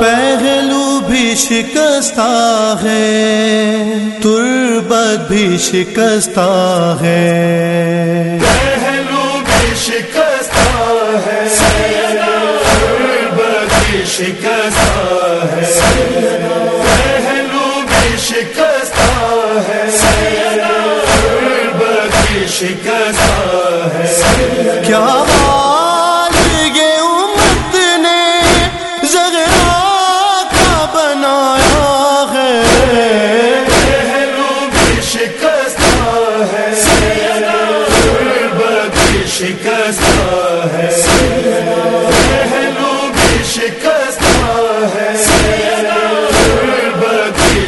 پہلو بھی شکستہ ہے تربت بھی شکستہ ہے۔ پہلو بھی شکستہ ہے بڑی شکستہ ہے۔ پہلو بھی شکستہ ہے شکستہ ہے۔ کیا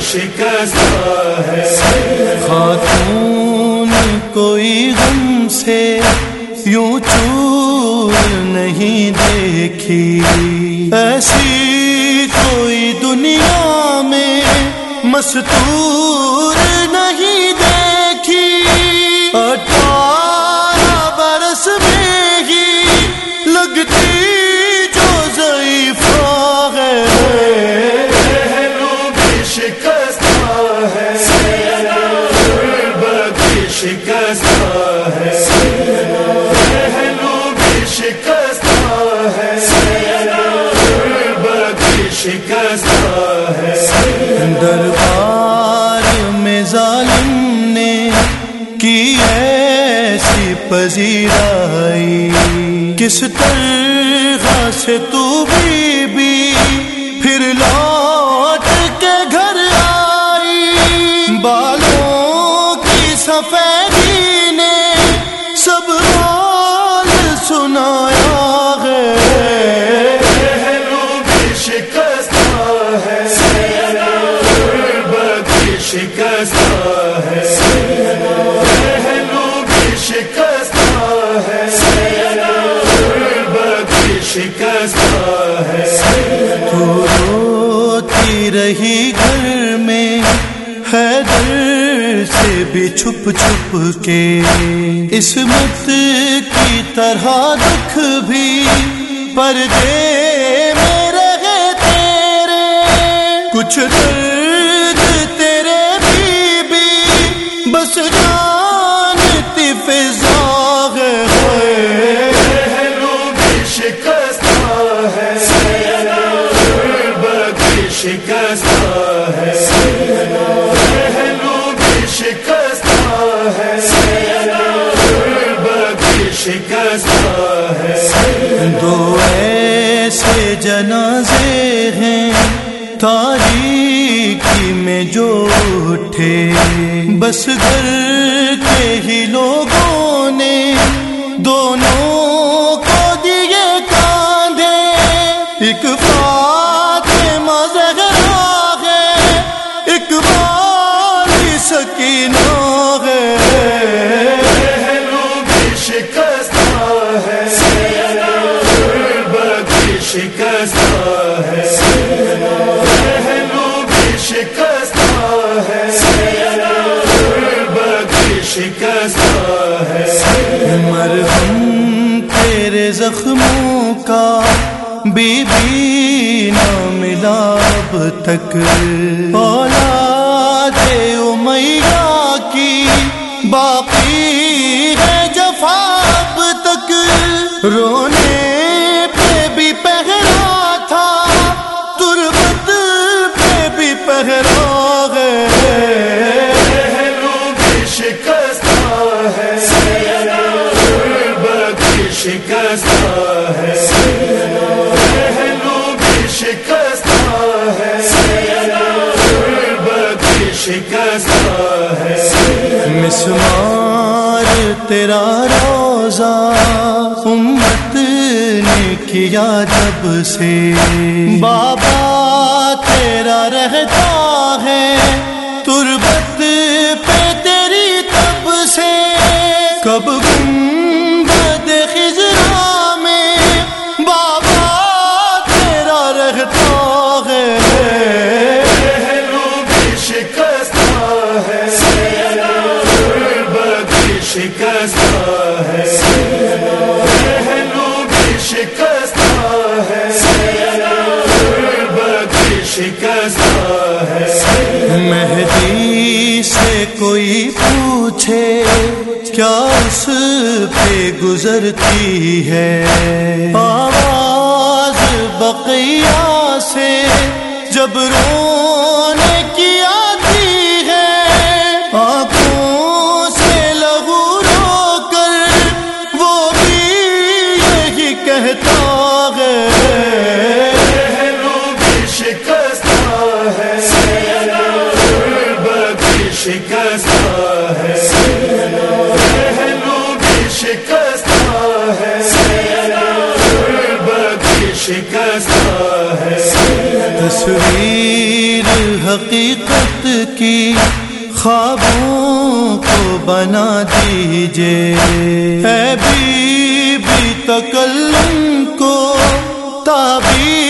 شکست ہے خاتون کوئی غم سے یوں چور نہیں دیکھی۔ ایسی کوئی دنیا میں مستور نہیں دیکھی۔ بڑی ہے دربار میں ظالم نے کی ایسی پذیرائی؟ کس طرح سے تو بھی سے بھی چھپ چھپ کے اس مت کی طرح دکھ بھی پردے میں رہے تیرے، کچھ درد تیرے بھی بھی بس جانتی فضا ہے ہے۔ شکستہ ہے۔ شکستہ ہے دو ایسے جنازے ہیں تاریخی میں جو اٹھے۔ بس گھر کے ہی لوگوں نے دونوں زخموں کا بی بی نہ ملا اب تک۔ اولاد امیہ کی باقی ہے جفا اب تک۔ رونے بڑی شکستہ ہے۔ مسمار تیرا روزہ امت نے کیا جب سے؟ بابا پوچھے کیا اس پہ گزرتی ہے؟ آواز بقیہ سے جب رونے تصویر حقیقت کی خوابوں کو بنا دیجیے بی بی تکلم کو تعبیر